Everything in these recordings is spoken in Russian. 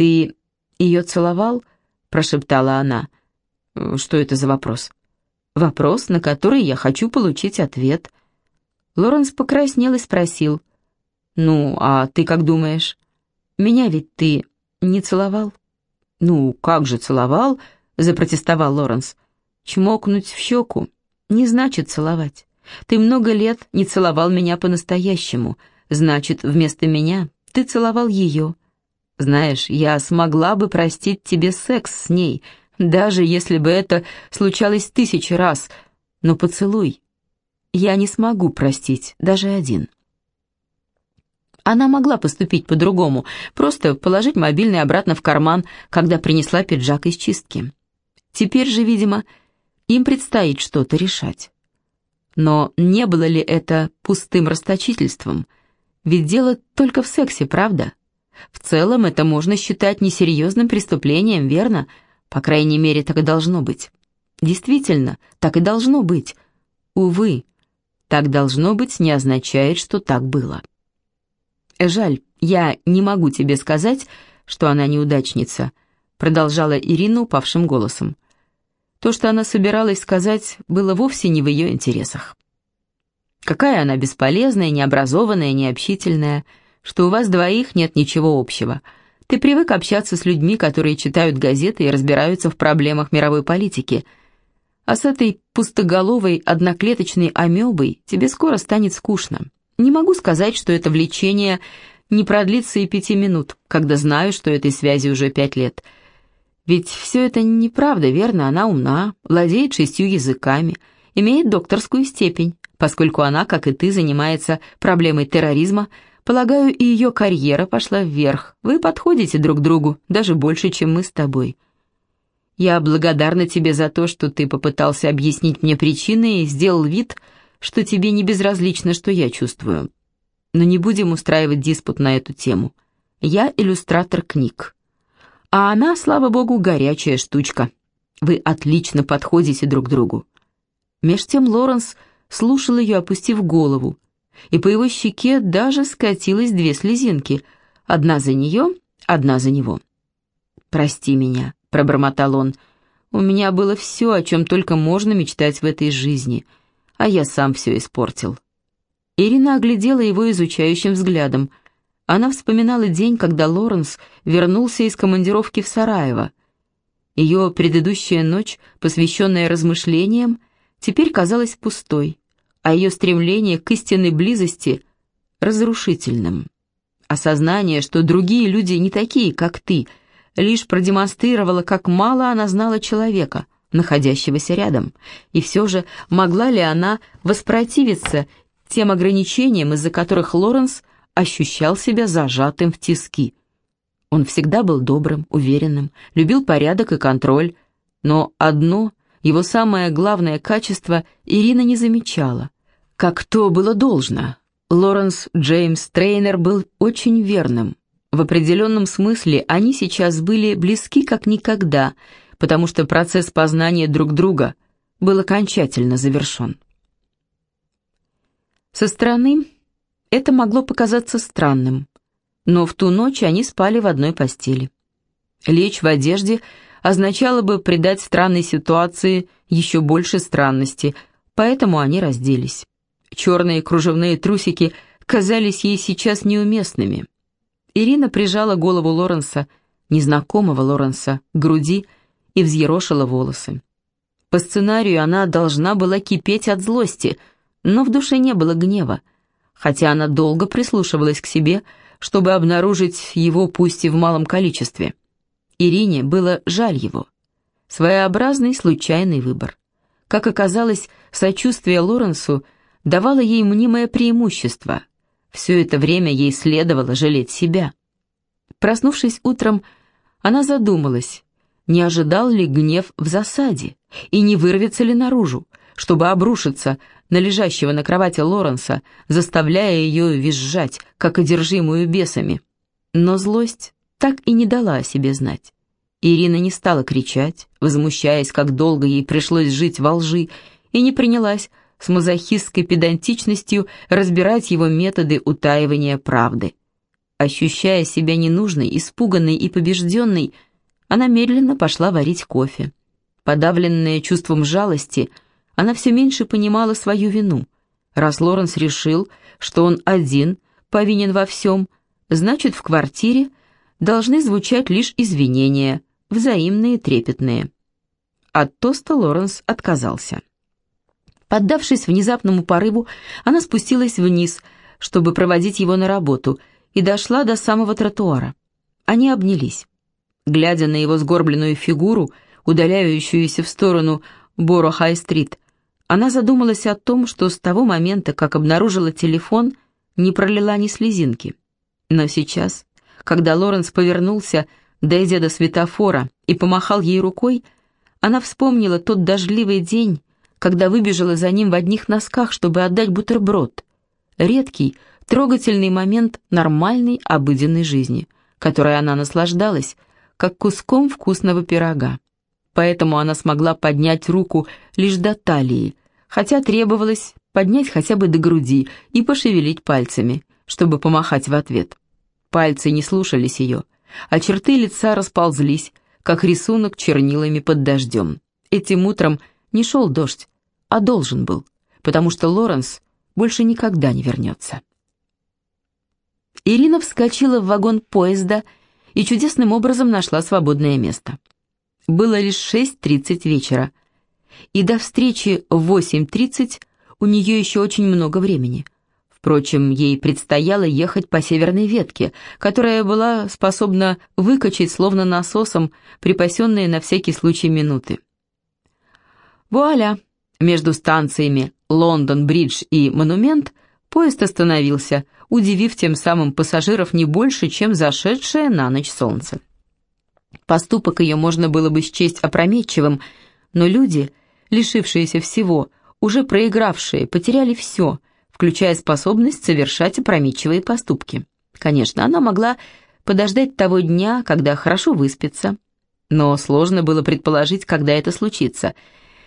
«Ты ее целовал?» — прошептала она. «Что это за вопрос?» «Вопрос, на который я хочу получить ответ». Лоренс покраснел и спросил. «Ну, а ты как думаешь? Меня ведь ты не целовал?» «Ну, как же целовал?» — запротестовал Лоренс. «Чмокнуть в щеку не значит целовать. Ты много лет не целовал меня по-настоящему. Значит, вместо меня ты целовал ее. Знаешь, я смогла бы простить тебе секс с ней, даже если бы это случалось тысячи раз. Но поцелуй я не смогу простить, даже один». Она могла поступить по-другому, просто положить мобильный обратно в карман, когда принесла пиджак из чистки. Теперь же, видимо, им предстоит что-то решать. Но не было ли это пустым расточительством? Ведь дело только в сексе, правда? В целом это можно считать несерьезным преступлением, верно? По крайней мере, так и должно быть. Действительно, так и должно быть. Увы, так должно быть не означает, что так было. «Жаль, я не могу тебе сказать, что она неудачница», продолжала Ирина упавшим голосом. То, что она собиралась сказать, было вовсе не в ее интересах. Какая она бесполезная, необразованная, необщительная, что у вас двоих нет ничего общего. Ты привык общаться с людьми, которые читают газеты и разбираются в проблемах мировой политики. А с этой пустоголовой одноклеточной амебой тебе скоро станет скучно. Не могу сказать, что это влечение не продлится и пяти минут, когда знаю, что этой связи уже пять лет. Ведь все это неправда, верно? Она умна, владеет шестью языками, имеет докторскую степень. Поскольку она, как и ты, занимается проблемой терроризма, полагаю, и ее карьера пошла вверх. Вы подходите друг другу, даже больше, чем мы с тобой. Я благодарна тебе за то, что ты попытался объяснить мне причины и сделал вид, что тебе не безразлично, что я чувствую. Но не будем устраивать диспут на эту тему. Я иллюстратор книг. А она, слава богу, горячая штучка. Вы отлично подходите друг другу. Меж тем Лоренс слушал ее, опустив голову, и по его щеке даже скатилось две слезинки, одна за нее, одна за него. «Прости меня», — пробормотал он, — «у меня было все, о чем только можно мечтать в этой жизни — а я сам все испортил». Ирина оглядела его изучающим взглядом. Она вспоминала день, когда Лоренс вернулся из командировки в Сараево. Ее предыдущая ночь, посвященная размышлениям, теперь казалась пустой, а ее стремление к истинной близости — разрушительным. Осознание, что другие люди не такие, как ты, лишь продемонстрировало, как мало она знала человека — находящегося рядом. И все же могла ли она воспротивиться тем ограничениям, из-за которых Лоренс ощущал себя зажатым в тиски? Он всегда был добрым, уверенным, любил порядок и контроль, но одно, его самое главное качество, Ирина не замечала. Как то было должно. Лоренс Джеймс Трейнер был очень верным. В определенном смысле они сейчас были близки как никогда – потому что процесс познания друг друга был окончательно завершен. Со стороны это могло показаться странным, но в ту ночь они спали в одной постели. Лечь в одежде означало бы придать странной ситуации еще больше странности, поэтому они разделись. Черные кружевные трусики казались ей сейчас неуместными. Ирина прижала голову Лоренса, незнакомого Лоренса, к груди, и взъерошила волосы. По сценарию она должна была кипеть от злости, но в душе не было гнева, хотя она долго прислушивалась к себе, чтобы обнаружить его пусть и в малом количестве. Ирине было жаль его. Своеобразный случайный выбор. Как оказалось, сочувствие Лоренсу давало ей мнимое преимущество. Все это время ей следовало жалеть себя. Проснувшись утром, она задумалась, не ожидал ли гнев в засаде и не вырвется ли наружу, чтобы обрушиться на лежащего на кровати Лоренса, заставляя ее визжать, как одержимую бесами. Но злость так и не дала о себе знать. Ирина не стала кричать, возмущаясь, как долго ей пришлось жить во лжи, и не принялась с мазохистской педантичностью разбирать его методы утаивания правды. Ощущая себя ненужной, испуганной и побежденной, она медленно пошла варить кофе. Подавленная чувством жалости, она все меньше понимала свою вину. Раз Лоренс решил, что он один повинен во всем, значит, в квартире должны звучать лишь извинения, взаимные трепетные. От тоста Лоренс отказался. Поддавшись внезапному порыву, она спустилась вниз, чтобы проводить его на работу, и дошла до самого тротуара. Они обнялись. Глядя на его сгорбленную фигуру, удаляющуюся в сторону Боро-Хай-стрит, она задумалась о том, что с того момента, как обнаружила телефон, не пролила ни слезинки. Но сейчас, когда Лоренс повернулся, дойдя до светофора, и помахал ей рукой, она вспомнила тот дождливый день, когда выбежала за ним в одних носках, чтобы отдать бутерброд. Редкий, трогательный момент нормальной обыденной жизни, которой она наслаждалась, как куском вкусного пирога. Поэтому она смогла поднять руку лишь до талии, хотя требовалось поднять хотя бы до груди и пошевелить пальцами, чтобы помахать в ответ. Пальцы не слушались ее, а черты лица расползлись, как рисунок чернилами под дождем. Этим утром не шел дождь, а должен был, потому что Лоренс больше никогда не вернется. Ирина вскочила в вагон поезда и чудесным образом нашла свободное место. Было лишь 6.30 вечера, и до встречи в 8.30 у нее еще очень много времени. Впрочем, ей предстояло ехать по северной ветке, которая была способна выкачать словно насосом припасенные на всякий случай минуты. Вуаля! Между станциями Лондон-Бридж и Монумент поезд остановился – удивив тем самым пассажиров не больше, чем зашедшее на ночь солнце. Поступок ее можно было бы счесть опрометчивым, но люди, лишившиеся всего, уже проигравшие, потеряли все, включая способность совершать опрометчивые поступки. Конечно, она могла подождать того дня, когда хорошо выспится, но сложно было предположить, когда это случится.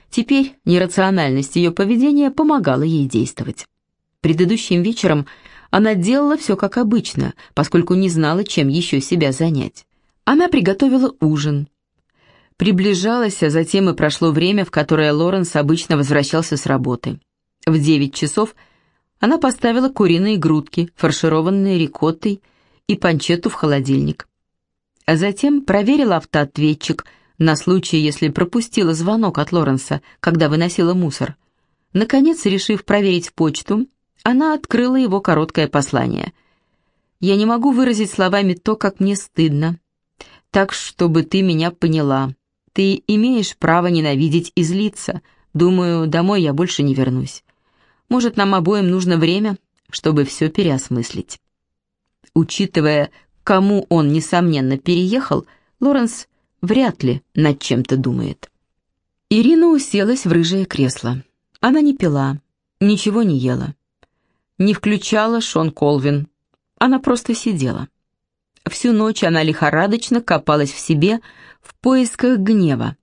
Теперь нерациональность ее поведения помогала ей действовать. Предыдущим вечером она делала все как обычно, поскольку не знала, чем еще себя занять. Она приготовила ужин. Приближалась, а затем и прошло время, в которое Лоренс обычно возвращался с работы. В девять часов она поставила куриные грудки, фаршированные рикоттой, и панчетту в холодильник. А затем проверила автоответчик на случай, если пропустила звонок от Лоренса, когда выносила мусор. Наконец, решив проверить почту, она открыла его короткое послание. «Я не могу выразить словами то, как мне стыдно. Так, чтобы ты меня поняла. Ты имеешь право ненавидеть и злиться. Думаю, домой я больше не вернусь. Может, нам обоим нужно время, чтобы все переосмыслить». Учитывая, кому он, несомненно, переехал, Лоренс вряд ли над чем-то думает. Ирина уселась в рыжее кресло. Она не пила, ничего не ела не включала Шон Колвин. Она просто сидела. Всю ночь она лихорадочно копалась в себе в поисках гнева.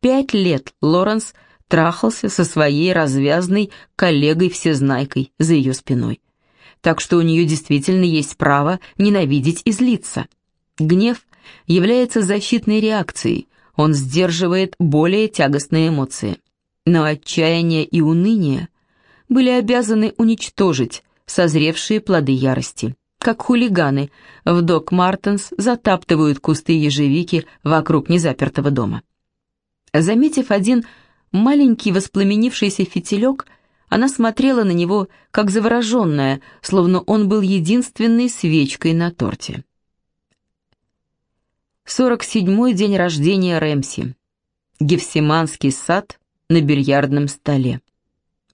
Пять лет Лоренс трахался со своей развязной коллегой-всезнайкой за ее спиной. Так что у нее действительно есть право ненавидеть и злиться. Гнев является защитной реакцией, он сдерживает более тягостные эмоции. Но отчаяние и уныние были обязаны уничтожить созревшие плоды ярости. Как хулиганы в Док Мартенс затаптывают кусты ежевики вокруг незапертого дома. Заметив один маленький воспламенившийся фитилек, она смотрела на него, как завороженная, словно он был единственной свечкой на торте. 47-й день рождения Рэмси. Гефсиманский сад на бильярдном столе.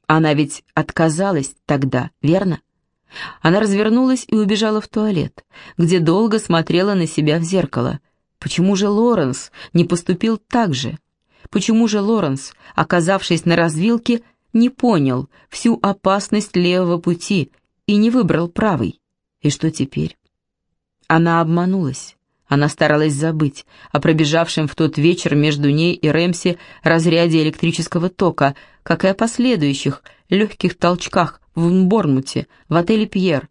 Она ведь отказалась тогда, верно? Она развернулась и убежала в туалет, где долго смотрела на себя в зеркало. Почему же Лоренс не поступил так же? Почему же Лоренс, оказавшись на развилке, не понял всю опасность левого пути и не выбрал правый? И что теперь? Она обманулась. Она старалась забыть о пробежавшем в тот вечер между ней и Рэмси разряде электрического тока, как и о последующих легких толчках в Борнмуте, в отеле «Пьер».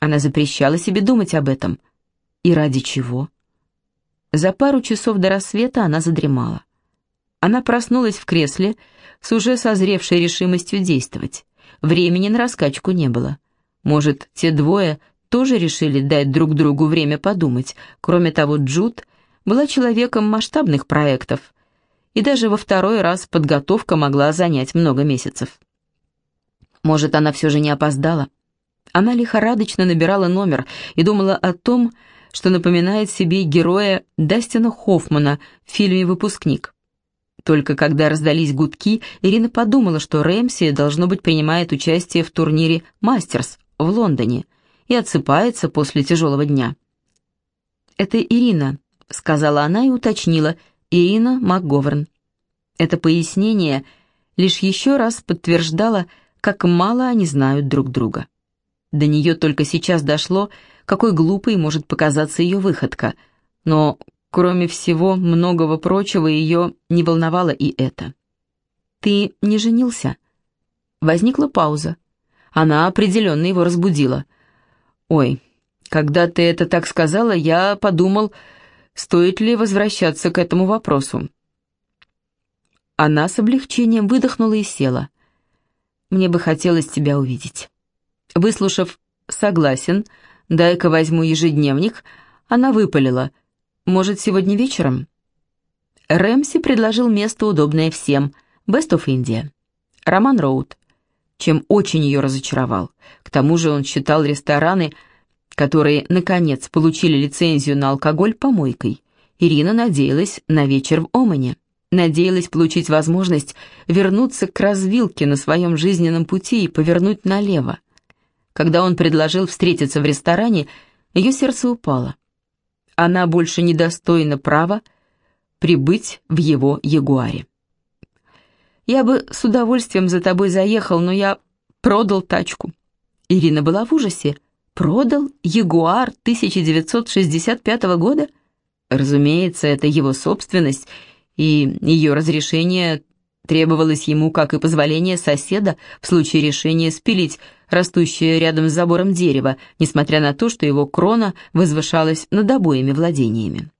Она запрещала себе думать об этом. И ради чего? За пару часов до рассвета она задремала. Она проснулась в кресле с уже созревшей решимостью действовать. Времени на раскачку не было. Может, те двое тоже решили дать друг другу время подумать. Кроме того, Джуд была человеком масштабных проектов, и даже во второй раз подготовка могла занять много месяцев. Может, она все же не опоздала? Она лихорадочно набирала номер и думала о том, что напоминает себе героя Дастина Хоффмана в фильме «Выпускник». Только когда раздались гудки, Ирина подумала, что Рэмси, должно быть, принимает участие в турнире «Мастерс» в Лондоне и отсыпается после тяжелого дня. «Это Ирина», — сказала она и уточнила, «Ирина МакГоверн». Это пояснение лишь еще раз подтверждало, как мало они знают друг друга. До нее только сейчас дошло, какой глупой может показаться ее выходка, но, кроме всего многого прочего, ее не волновало и это. «Ты не женился?» Возникла пауза. Она определенно его разбудила. «Ой, когда ты это так сказала, я подумал, стоит ли возвращаться к этому вопросу». Она с облегчением выдохнула и села. «Мне бы хотелось тебя увидеть». Выслушав «согласен», «дай-ка возьму ежедневник», она выпалила. «Может, сегодня вечером?» Рэмси предложил место, удобное всем. «Best of India». Роман Роуд. Чем очень ее разочаровал. К тому же он считал рестораны, которые, наконец, получили лицензию на алкоголь, помойкой. Ирина надеялась на вечер в Омане. Надеялась получить возможность вернуться к развилке на своем жизненном пути и повернуть налево. Когда он предложил встретиться в ресторане, ее сердце упало. Она больше недостойна права прибыть в его ягуаре. «Я бы с удовольствием за тобой заехал, но я продал тачку». Ирина была в ужасе. «Продал Ягуар 1965 года?» Разумеется, это его собственность, и ее разрешение требовалось ему, как и позволение соседа в случае решения спилить растущее рядом с забором дерево, несмотря на то, что его крона возвышалась над обоими владениями.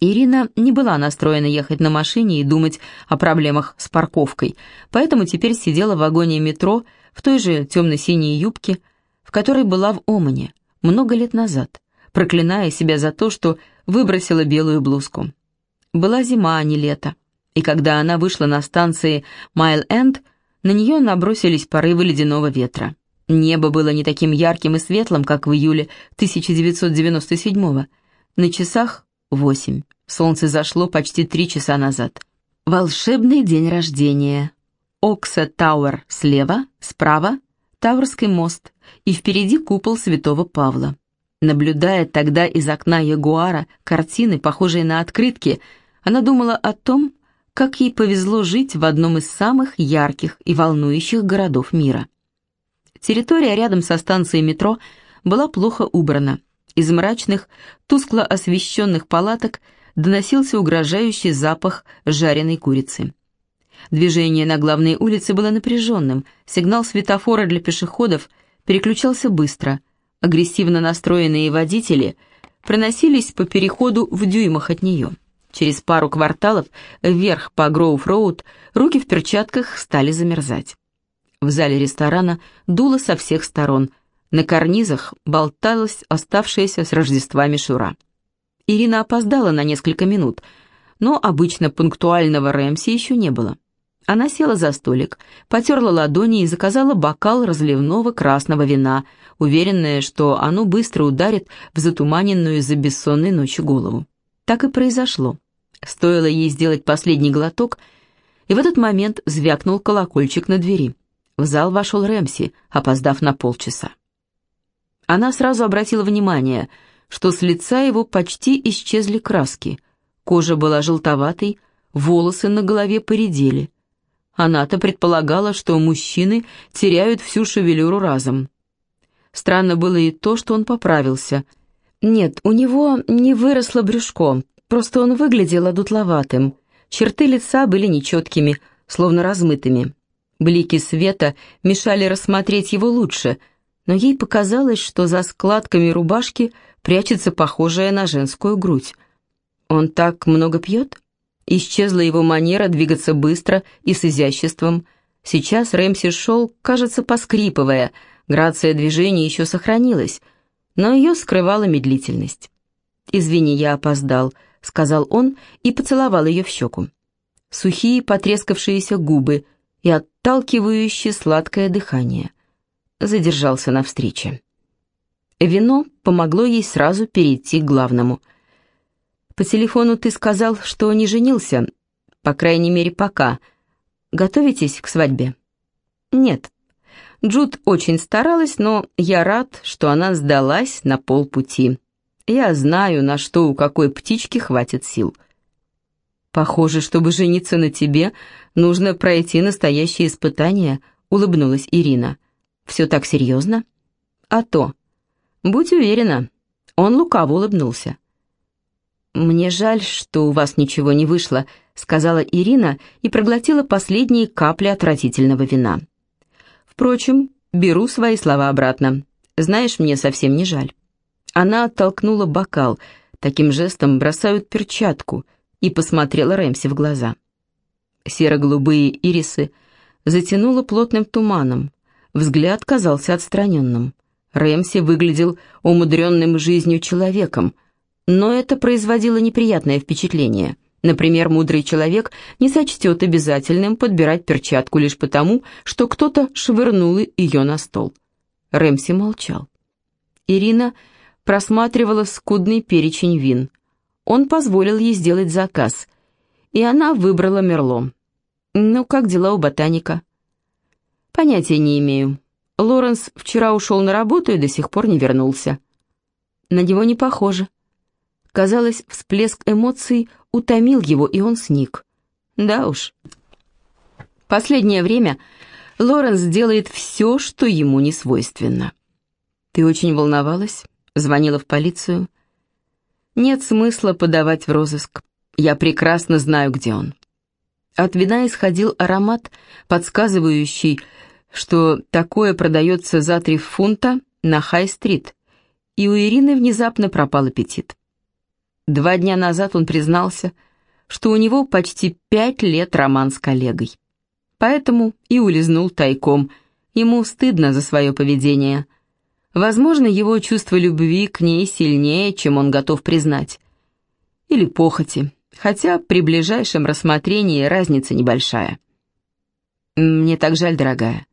Ирина не была настроена ехать на машине и думать о проблемах с парковкой, поэтому теперь сидела в вагоне метро в той же темно-синей юбке, в которой была в Омане много лет назад, проклиная себя за то, что выбросила белую блузку. Была зима, а не лето, и когда она вышла на станции Майл-Энд, на нее набросились порывы ледяного ветра. Небо было не таким ярким и светлым, как в июле 1997-го. На часах восемь. Солнце зашло почти три часа назад. Волшебный день рождения. Окса Тауэр слева, справа Тауэрский мост, и впереди купол Святого Павла. Наблюдая тогда из окна Ягуара картины, похожие на открытки, она думала о том, как ей повезло жить в одном из самых ярких и волнующих городов мира. Территория рядом со станцией метро была плохо убрана. Из мрачных, тускло освещенных палаток доносился угрожающий запах жареной курицы. Движение на главной улице было напряженным, сигнал светофора для пешеходов переключался быстро. Агрессивно настроенные водители проносились по переходу в дюймах от нее. Через пару кварталов вверх по Гроув-Роуд руки в перчатках стали замерзать. В зале ресторана дуло со всех сторон. На карнизах болталась оставшаяся с Рождества мишура. Ирина опоздала на несколько минут, но обычно пунктуального Рэмси еще не было. Она села за столик, потерла ладони и заказала бокал разливного красного вина, уверенная, что оно быстро ударит в затуманенную за бессонной ночью голову. Так и произошло. Стоило ей сделать последний глоток, и в этот момент звякнул колокольчик на двери. В зал вошел Рэмси, опоздав на полчаса. Она сразу обратила внимание, что с лица его почти исчезли краски. Кожа была желтоватой, волосы на голове поредели. Она-то предполагала, что мужчины теряют всю шевелюру разом. Странно было и то, что он поправился — нет, у него не выросло брюшко, просто он выглядел одутловатым. Черты лица были нечеткими, словно размытыми. Блики света мешали рассмотреть его лучше, но ей показалось, что за складками рубашки прячется похожая на женскую грудь. Он так много пьет? Исчезла его манера двигаться быстро и с изяществом. Сейчас Рэмси шел, кажется, поскрипывая, грация движения еще сохранилась, но ее скрывала медлительность. «Извини, я опоздал», — сказал он и поцеловал ее в щеку. Сухие потрескавшиеся губы и отталкивающее сладкое дыхание. Задержался на встрече. Вино помогло ей сразу перейти к главному — по телефону ты сказал, что не женился, по крайней мере, пока. Готовитесь к свадьбе? Нет. Джуд очень старалась, но я рад, что она сдалась на полпути. Я знаю, на что у какой птички хватит сил. Похоже, чтобы жениться на тебе, нужно пройти настоящее испытание, улыбнулась Ирина. Все так серьезно? А то. Будь уверена. Он лукаво улыбнулся. «Мне жаль, что у вас ничего не вышло», — сказала Ирина и проглотила последние капли отвратительного вина. «Впрочем, беру свои слова обратно. Знаешь, мне совсем не жаль». Она оттолкнула бокал, таким жестом бросают перчатку, и посмотрела Рэмси в глаза. Серо-голубые ирисы затянуло плотным туманом, взгляд казался отстраненным. Рэмси выглядел умудренным жизнью человеком — но это производило неприятное впечатление. Например, мудрый человек не сочтет обязательным подбирать перчатку лишь потому, что кто-то швырнул ее на стол. Рэмси молчал. Ирина просматривала скудный перечень вин. Он позволил ей сделать заказ, и она выбрала Мерло. «Ну, как дела у ботаника?» «Понятия не имею. Лоренс вчера ушел на работу и до сих пор не вернулся». «На него не похоже», Казалось, всплеск эмоций утомил его, и он сник. Да уж. Последнее время Лоренс делает все, что ему не свойственно. «Ты очень волновалась?» Звонила в полицию. «Нет смысла подавать в розыск. Я прекрасно знаю, где он». От вина исходил аромат, подсказывающий, что такое продается за три фунта на Хай-стрит, и у Ирины внезапно пропал аппетит. Два дня назад он признался, что у него почти пять лет роман с коллегой. Поэтому и улизнул тайком. Ему стыдно за свое поведение. Возможно, его чувство любви к ней сильнее, чем он готов признать. Или похоти, хотя при ближайшем рассмотрении разница небольшая. «Мне так жаль, дорогая».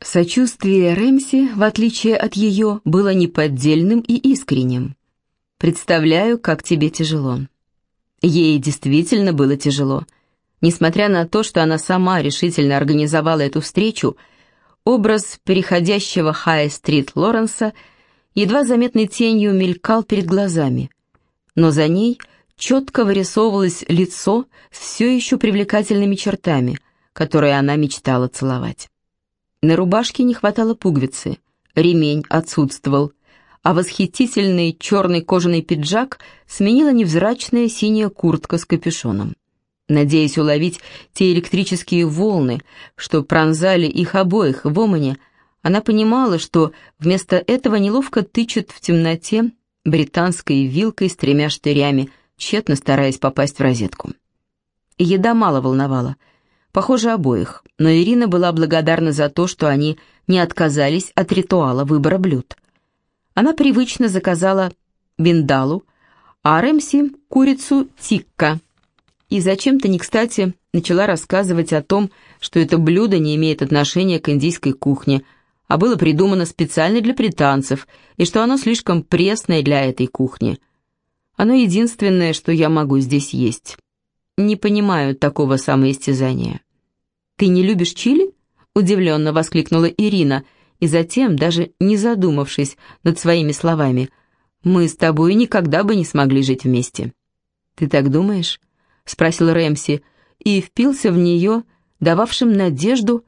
Сочувствие Рэмси, в отличие от ее, было неподдельным и искренним. Представляю, как тебе тяжело». Ей действительно было тяжело. Несмотря на то, что она сама решительно организовала эту встречу, образ переходящего Хай-стрит Лоренса едва заметной тенью мелькал перед глазами. Но за ней четко вырисовывалось лицо с все еще привлекательными чертами, которые она мечтала целовать. На рубашке не хватало пуговицы, ремень отсутствовал, а восхитительный черный кожаный пиджак сменила невзрачная синяя куртка с капюшоном. Надеясь уловить те электрические волны, что пронзали их обоих в омане, она понимала, что вместо этого неловко тычет в темноте британской вилкой с тремя штырями, тщетно стараясь попасть в розетку. Еда мало волновала, похоже, обоих, но Ирина была благодарна за то, что они не отказались от ритуала выбора блюд. Она привычно заказала биндалу, а Рэмси — курицу тикка. И зачем-то не кстати начала рассказывать о том, что это блюдо не имеет отношения к индийской кухне, а было придумано специально для британцев, и что оно слишком пресное для этой кухни. Оно единственное, что я могу здесь есть. Не понимаю такого самоистязания. «Ты не любишь чили?» — удивленно воскликнула Ирина — и затем, даже не задумавшись над своими словами, «Мы с тобой никогда бы не смогли жить вместе». «Ты так думаешь?» — спросил Рэмси и впился в нее, дававшим надежду,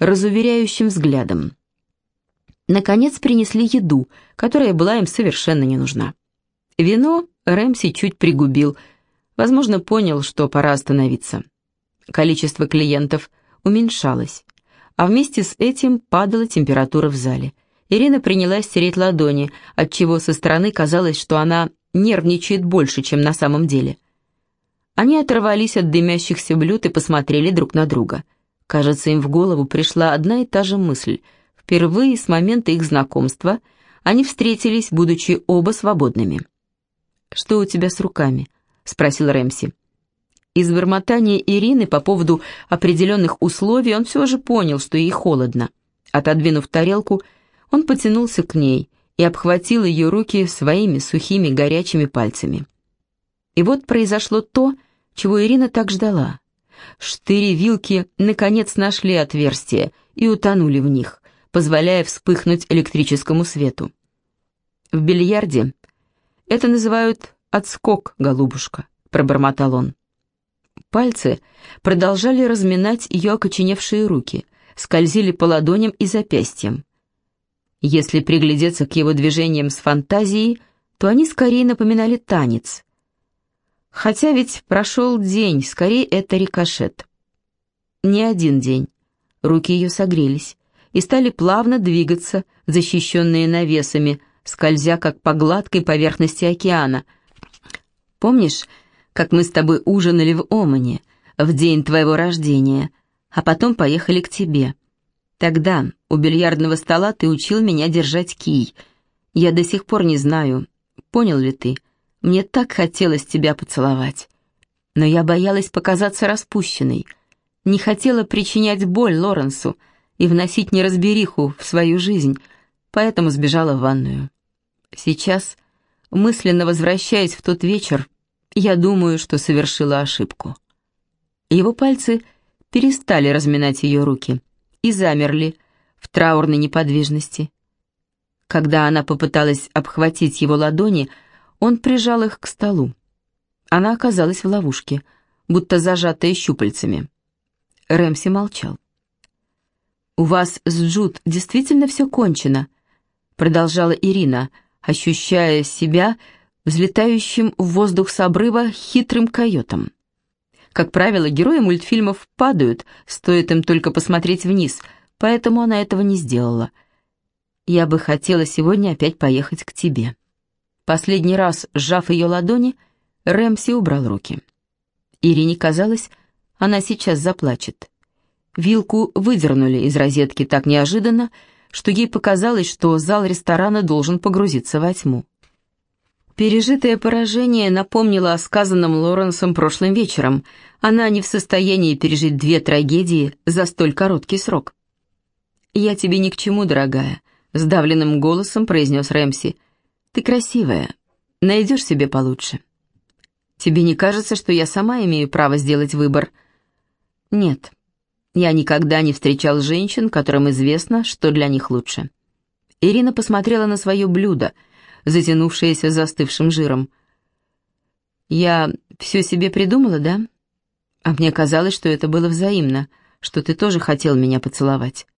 разуверяющим взглядом. Наконец принесли еду, которая была им совершенно не нужна. Вино Рэмси чуть пригубил, возможно, понял, что пора остановиться. Количество клиентов уменьшалось а вместе с этим падала температура в зале. Ирина принялась стереть ладони, отчего со стороны казалось, что она нервничает больше, чем на самом деле. Они оторвались от дымящихся блюд и посмотрели друг на друга. Кажется, им в голову пришла одна и та же мысль. Впервые с момента их знакомства они встретились, будучи оба свободными. «Что у тебя с руками?» — спросил Рэмси. Из бормотания Ирины по поводу определенных условий он все же понял, что ей холодно. Отодвинув тарелку, он потянулся к ней и обхватил ее руки своими сухими горячими пальцами. И вот произошло то, чего Ирина так ждала. Штыри вилки наконец нашли отверстие и утонули в них, позволяя вспыхнуть электрическому свету. В бильярде это называют «отскок, голубушка», — пробормотал он. Пальцы продолжали разминать ее окоченевшие руки, скользили по ладоням и запястьям. Если приглядеться к его движениям с фантазией, то они скорее напоминали танец. Хотя ведь прошел день, скорее это рикошет. Не один день. Руки ее согрелись и стали плавно двигаться, защищенные навесами, скользя как по гладкой поверхности океана. Помнишь, как мы с тобой ужинали в Омане в день твоего рождения, а потом поехали к тебе?» Тогда у бильярдного стола ты учил меня держать кий. Я до сих пор не знаю, понял ли ты. Мне так хотелось тебя поцеловать. Но я боялась показаться распущенной. Не хотела причинять боль Лоренсу и вносить неразбериху в свою жизнь, поэтому сбежала в ванную. Сейчас, мысленно возвращаясь в тот вечер, я думаю, что совершила ошибку. Его пальцы перестали разминать ее руки и замерли в траурной неподвижности. Когда она попыталась обхватить его ладони, он прижал их к столу. Она оказалась в ловушке, будто зажатая щупальцами. Рэмси молчал. «У вас с Джуд действительно все кончено», — продолжала Ирина, ощущая себя взлетающим в воздух с обрыва хитрым койотом. Как правило, герои мультфильмов падают, стоит им только посмотреть вниз, поэтому она этого не сделала. Я бы хотела сегодня опять поехать к тебе. Последний раз, сжав ее ладони, Рэмси убрал руки. Ирине казалось, она сейчас заплачет. Вилку выдернули из розетки так неожиданно, что ей показалось, что зал ресторана должен погрузиться во тьму. Пережитое поражение напомнило о сказанном Лоренсом прошлым вечером. Она не в состоянии пережить две трагедии за столь короткий срок. «Я тебе ни к чему, дорогая», — сдавленным голосом произнес Рэмси. «Ты красивая. Найдешь себе получше». «Тебе не кажется, что я сама имею право сделать выбор?» «Нет. Я никогда не встречал женщин, которым известно, что для них лучше». Ирина посмотрела на свое блюдо — затянувшееся застывшим жиром. «Я все себе придумала, да? А мне казалось, что это было взаимно, что ты тоже хотел меня поцеловать».